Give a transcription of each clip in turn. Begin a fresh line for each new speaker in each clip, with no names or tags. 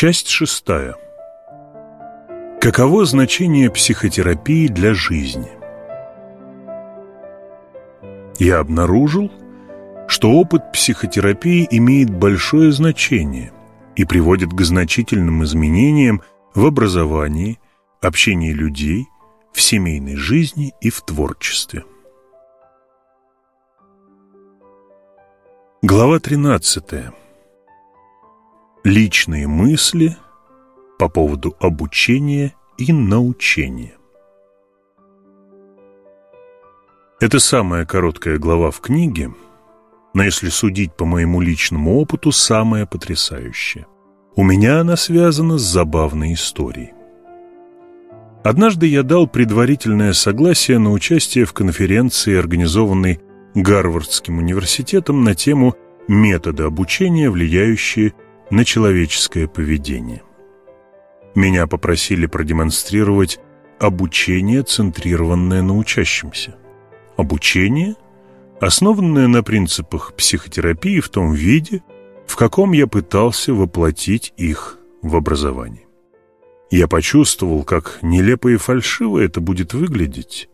Часть шестая. Каково значение психотерапии для жизни? Я обнаружил, что опыт психотерапии имеет большое значение и приводит к значительным изменениям в образовании, общении людей, в семейной жизни и в творчестве. Глава 13. Личные мысли по поводу обучения и научения. Это самая короткая глава в книге, но если судить по моему личному опыту, самая потрясающая. У меня она связана с забавной историей. Однажды я дал предварительное согласие на участие в конференции, организованной Гарвардским университетом на тему «Методы обучения, влияющие на человеческое поведение». Меня попросили продемонстрировать обучение, центрированное на учащемся. Обучение, основанное на принципах психотерапии в том виде, в каком я пытался воплотить их в образовании. Я почувствовал, как нелепо и фальшиво это будет выглядеть,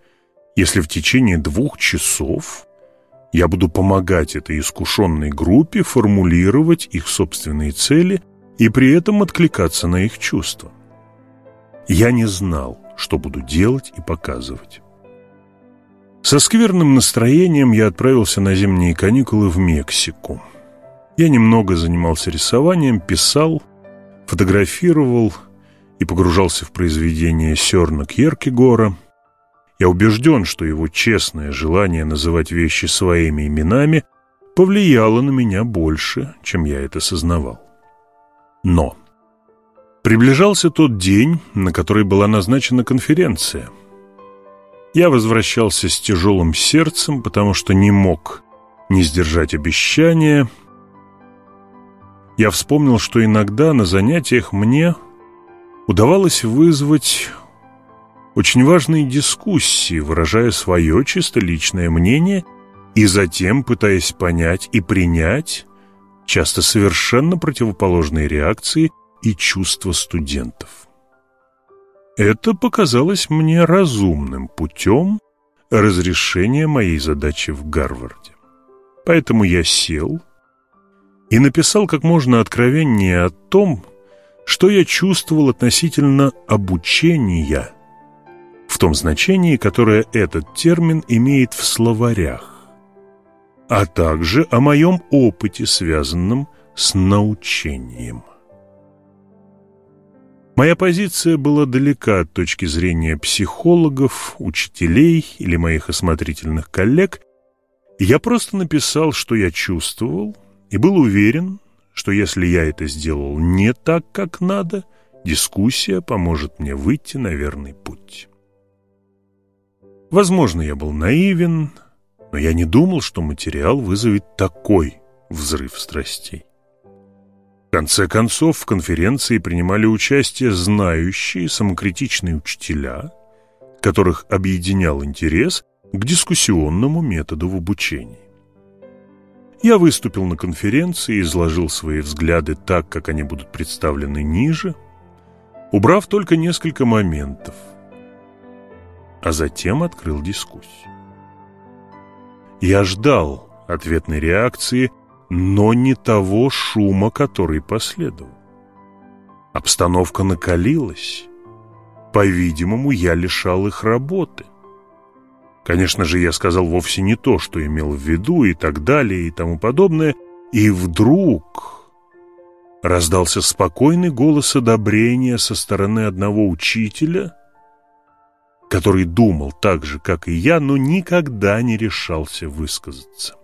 если в течение двух часов я буду помогать этой искушенной группе формулировать их собственные цели и при этом откликаться на их чувства. Я не знал, что буду делать и показывать. Со скверным настроением я отправился на зимние каникулы в Мексику. Я немного занимался рисованием, писал, фотографировал и погружался в произведения Сёрна Кьеркегора – я убежден, что его честное желание называть вещи своими именами повлияло на меня больше, чем я это сознавал. Но приближался тот день, на который была назначена конференция. Я возвращался с тяжелым сердцем, потому что не мог не сдержать обещания. Я вспомнил, что иногда на занятиях мне удавалось вызвать очень важные дискуссии, выражая свое чисто личное мнение и затем пытаясь понять и принять часто совершенно противоположные реакции и чувства студентов. Это показалось мне разумным путем разрешения моей задачи в Гарварде. Поэтому я сел и написал как можно откровеннее о том, что я чувствовал относительно обучения в том значении, которое этот термин имеет в словарях, а также о моем опыте, связанном с научением. Моя позиция была далека от точки зрения психологов, учителей или моих осмотрительных коллег. Я просто написал, что я чувствовал, и был уверен, что если я это сделал не так, как надо, дискуссия поможет мне выйти на верный путь. Возможно, я был наивен, но я не думал, что материал вызовет такой взрыв страстей. В конце концов, в конференции принимали участие знающие, самокритичные учителя, которых объединял интерес к дискуссионному методу в обучении. Я выступил на конференции и изложил свои взгляды так, как они будут представлены ниже, убрав только несколько моментов – а затем открыл дискуссию. Я ждал ответной реакции, но не того шума, который последовал. Обстановка накалилась. По-видимому, я лишал их работы. Конечно же, я сказал вовсе не то, что имел в виду и так далее и тому подобное. И вдруг раздался спокойный голос одобрения со стороны одного учителя – который думал так же, как и я, но никогда не решался высказаться.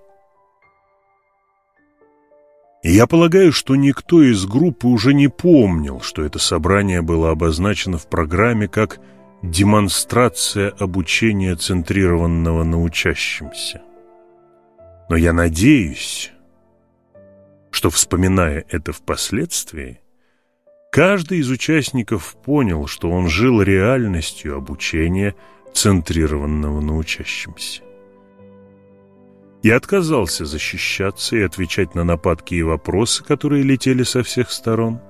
Я полагаю, что никто из группы уже не помнил, что это собрание было обозначено в программе как демонстрация обучения, центрированного на учащемся. Но я надеюсь, что, вспоминая это впоследствии, Каждый из участников понял, что он жил реальностью обучения, центрированного на учащемся. Я отказался защищаться и отвечать на нападки и вопросы, которые летели со всех сторон.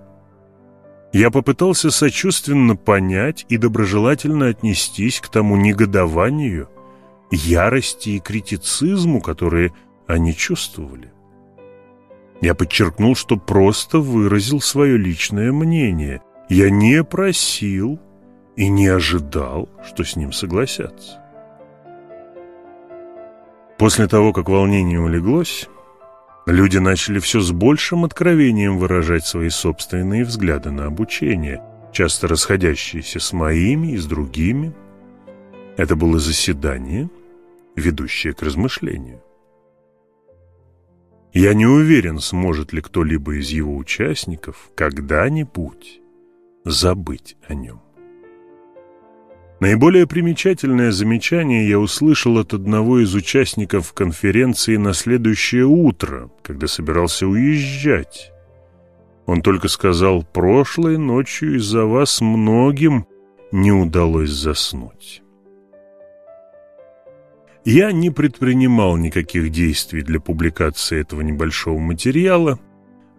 Я попытался сочувственно понять и доброжелательно отнестись к тому негодованию, ярости и критицизму, которые они чувствовали. Я подчеркнул, что просто выразил свое личное мнение. Я не просил и не ожидал, что с ним согласятся. После того, как волнение улеглось, люди начали все с большим откровением выражать свои собственные взгляды на обучение, часто расходящиеся с моими и с другими. Это было заседание, ведущее к размышлению. Я не уверен, сможет ли кто-либо из его участников когда-нибудь забыть о нем. Наиболее примечательное замечание я услышал от одного из участников конференции на следующее утро, когда собирался уезжать. Он только сказал, прошлой ночью из-за вас многим не удалось заснуть. Я не предпринимал никаких действий для публикации этого небольшого материала.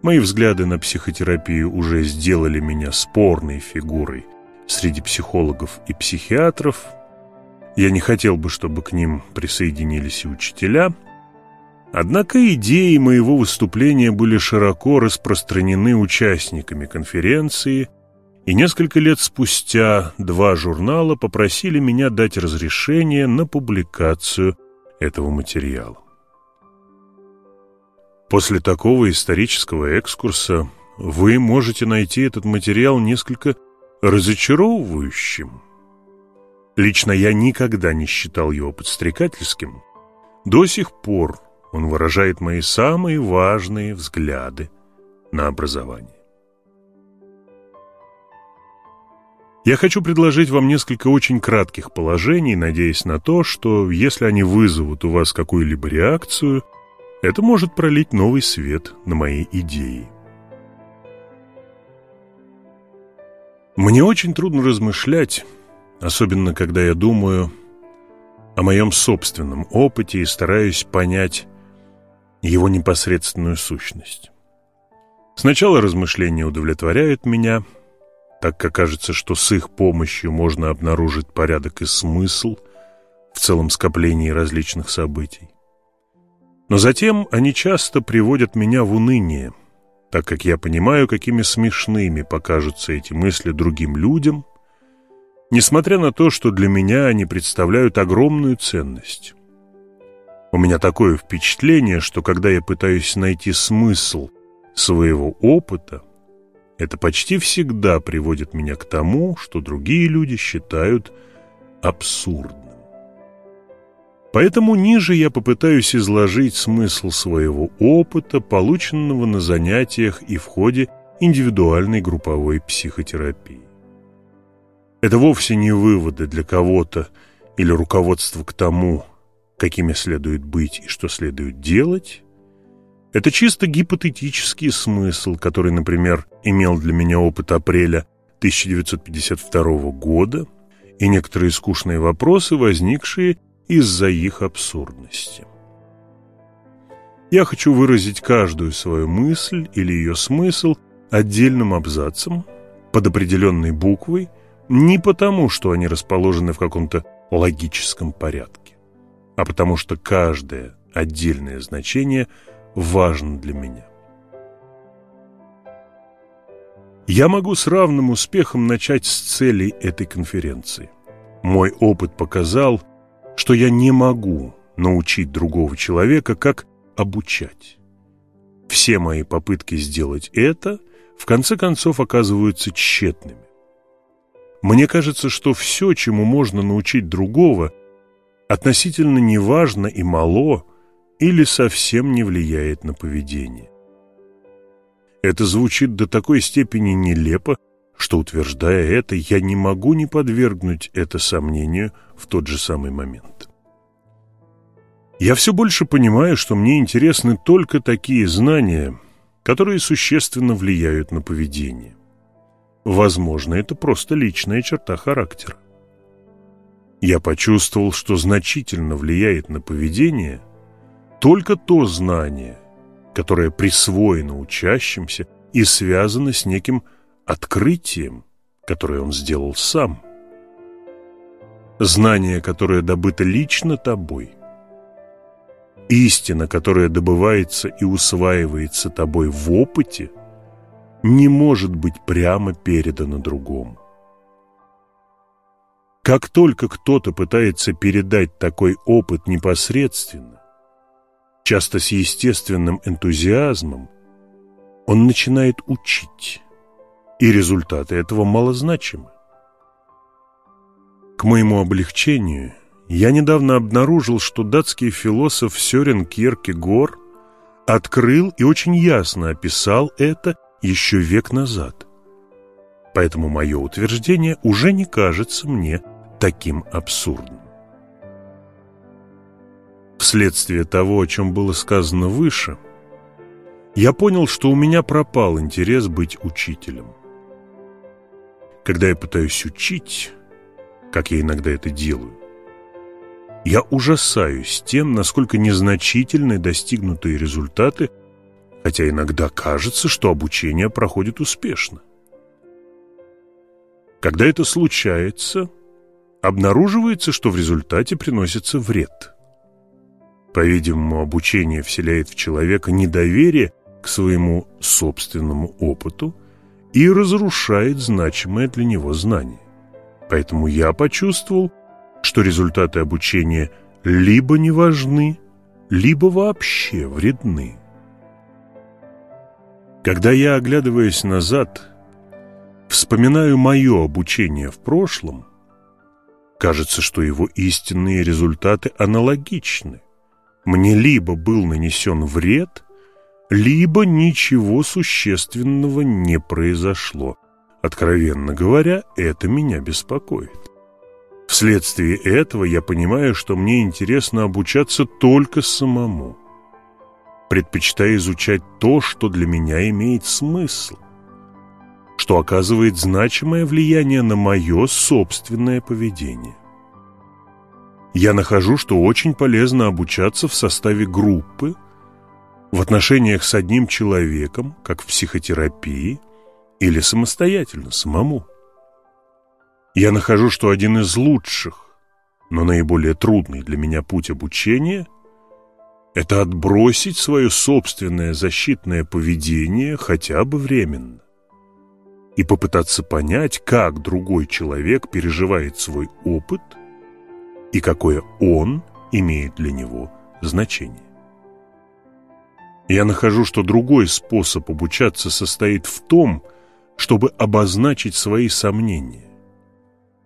Мои взгляды на психотерапию уже сделали меня спорной фигурой среди психологов и психиатров. Я не хотел бы, чтобы к ним присоединились и учителя. Однако идеи моего выступления были широко распространены участниками конференции, и несколько лет спустя два журнала попросили меня дать разрешение на публикацию этого материала. После такого исторического экскурса вы можете найти этот материал несколько разочаровывающим. Лично я никогда не считал его подстрекательским. До сих пор он выражает мои самые важные взгляды на образование. Я хочу предложить вам несколько очень кратких положений, надеясь на то, что если они вызовут у вас какую-либо реакцию, это может пролить новый свет на мои идеи. Мне очень трудно размышлять, особенно когда я думаю о моем собственном опыте и стараюсь понять его непосредственную сущность. Сначала размышления удовлетворяют меня, так как кажется, что с их помощью можно обнаружить порядок и смысл в целом скоплении различных событий. Но затем они часто приводят меня в уныние – так как я понимаю, какими смешными покажутся эти мысли другим людям, несмотря на то, что для меня они представляют огромную ценность. У меня такое впечатление, что когда я пытаюсь найти смысл своего опыта, это почти всегда приводит меня к тому, что другие люди считают абсурдным. Поэтому ниже я попытаюсь изложить смысл своего опыта, полученного на занятиях и в ходе индивидуальной групповой психотерапии. Это вовсе не выводы для кого-то или руководство к тому, какими следует быть и что следует делать. Это чисто гипотетический смысл, который, например, имел для меня опыт апреля 1952 года и некоторые скучные вопросы, возникшие из-за их абсурдности. Я хочу выразить каждую свою мысль или ее смысл отдельным абзацем под определенной буквой не потому, что они расположены в каком-то логическом порядке, а потому что каждое отдельное значение важно для меня. Я могу с равным успехом начать с целей этой конференции. Мой опыт показал, что я не могу научить другого человека, как обучать. Все мои попытки сделать это в конце концов оказываются тщетными. Мне кажется, что все, чему можно научить другого, относительно неважно и мало или совсем не влияет на поведение. Это звучит до такой степени нелепо, что, утверждая это, я не могу не подвергнуть это сомнению в тот же самый момент. Я все больше понимаю, что мне интересны только такие знания, которые существенно влияют на поведение. Возможно, это просто личная черта характера. Я почувствовал, что значительно влияет на поведение только то знание, которое присвоено учащимся и связано с неким открытием, которое он сделал сам. Знание, которое добыто лично тобой. Истина, которая добывается и усваивается тобой в опыте, не может быть прямо передана другому. Как только кто-то пытается передать такой опыт непосредственно, часто с естественным энтузиазмом, он начинает учить, и результаты этого малозначимы. К моему облегчению, я недавно обнаружил, что датский философ Сёрен Кierкегор открыл и очень ясно описал это еще век назад. Поэтому мое утверждение уже не кажется мне таким абсурдным. Вследствие того, о чем было сказано выше, я понял, что у меня пропал интерес быть учителем. Когда я пытаюсь учить, как я иногда это делаю, я ужасаюсь тем, насколько незначительны достигнутые результаты, хотя иногда кажется, что обучение проходит успешно. Когда это случается – обнаруживается, что в результате приносится вред. По-видимому, обучение вселяет в человека недоверие к своему собственному опыту и разрушает значимое для него знание. Поэтому я почувствовал, что результаты обучения либо не важны, либо вообще вредны. Когда я, оглядываясь назад, вспоминаю мое обучение в прошлом – Кажется, что его истинные результаты аналогичны. Мне либо был нанесен вред, либо ничего существенного не произошло. Откровенно говоря, это меня беспокоит. Вследствие этого я понимаю, что мне интересно обучаться только самому. Предпочитаю изучать то, что для меня имеет смысл, что оказывает значимое влияние на мое собственное поведение. Я нахожу, что очень полезно обучаться в составе группы, в отношениях с одним человеком, как в психотерапии, или самостоятельно, самому. Я нахожу, что один из лучших, но наиболее трудный для меня путь обучения – это отбросить свое собственное защитное поведение хотя бы временно и попытаться понять, как другой человек переживает свой опыт и какое он имеет для него значение. Я нахожу, что другой способ обучаться состоит в том, чтобы обозначить свои сомнения,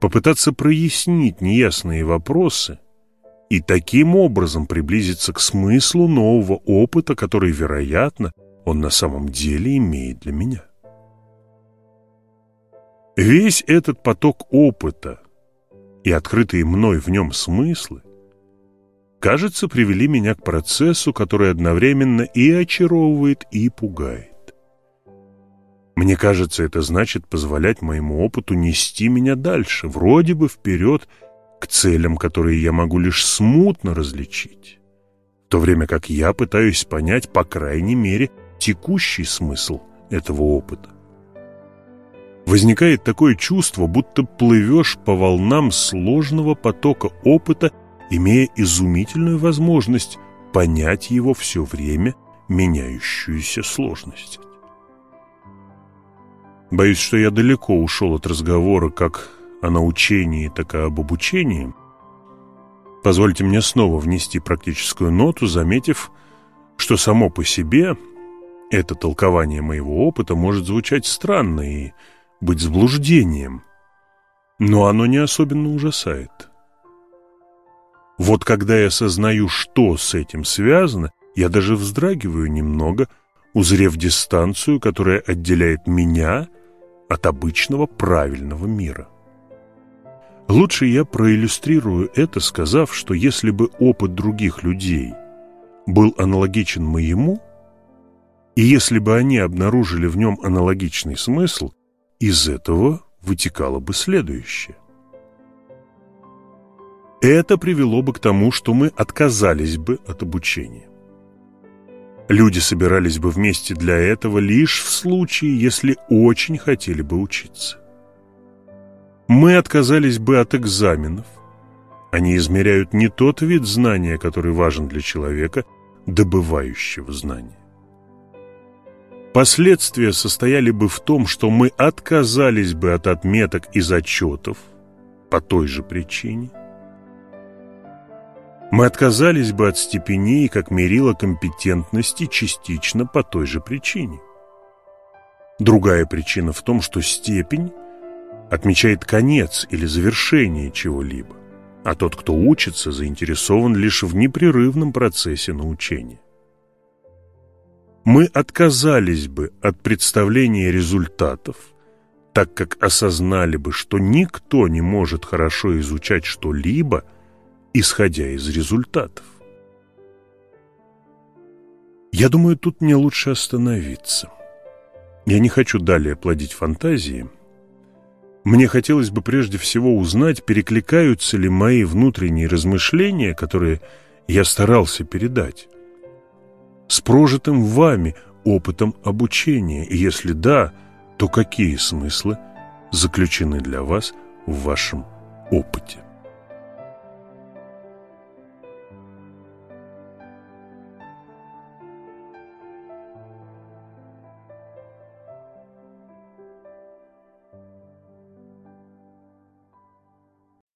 попытаться прояснить неясные вопросы и таким образом приблизиться к смыслу нового опыта, который, вероятно, он на самом деле имеет для меня. Весь этот поток опыта и открытые мной в нем смыслы, кажется, привели меня к процессу, который одновременно и очаровывает, и пугает. Мне кажется, это значит позволять моему опыту нести меня дальше, вроде бы вперед, к целям, которые я могу лишь смутно различить, в то время как я пытаюсь понять, по крайней мере, текущий смысл этого опыта. Возникает такое чувство, будто плывешь по волнам сложного потока опыта, имея изумительную возможность понять его все время меняющуюся сложность. Боюсь, что я далеко ушел от разговора как о научении, так и об обучении. Позвольте мне снова внести практическую ноту, заметив, что само по себе это толкование моего опыта может звучать странно и быть заблуждением, но оно не особенно ужасает. Вот когда я осознаю, что с этим связано, я даже вздрагиваю немного, узрев дистанцию, которая отделяет меня от обычного правильного мира. Лучше я проиллюстрирую это, сказав, что если бы опыт других людей был аналогичен моему, и если бы они обнаружили в нем аналогичный смысл, из этого вытекало бы следующее. Это привело бы к тому, что мы отказались бы от обучения. Люди собирались бы вместе для этого лишь в случае, если очень хотели бы учиться. Мы отказались бы от экзаменов. Они измеряют не тот вид знания, который важен для человека, добывающего знания. Последствия состояли бы в том, что мы отказались бы от отметок и зачетов по той же причине. Мы отказались бы от степеней как мерила компетентности частично по той же причине. Другая причина в том, что степень отмечает конец или завершение чего-либо, а тот, кто учится, заинтересован лишь в непрерывном процессе научения мы отказались бы от представления результатов, так как осознали бы, что никто не может хорошо изучать что-либо, исходя из результатов. Я думаю, тут мне лучше остановиться. Я не хочу далее плодить фантазии. Мне хотелось бы прежде всего узнать, перекликаются ли мои внутренние размышления, которые я старался передать, с прожитым вами опытом обучения? И если да, то какие смыслы заключены для вас в вашем опыте?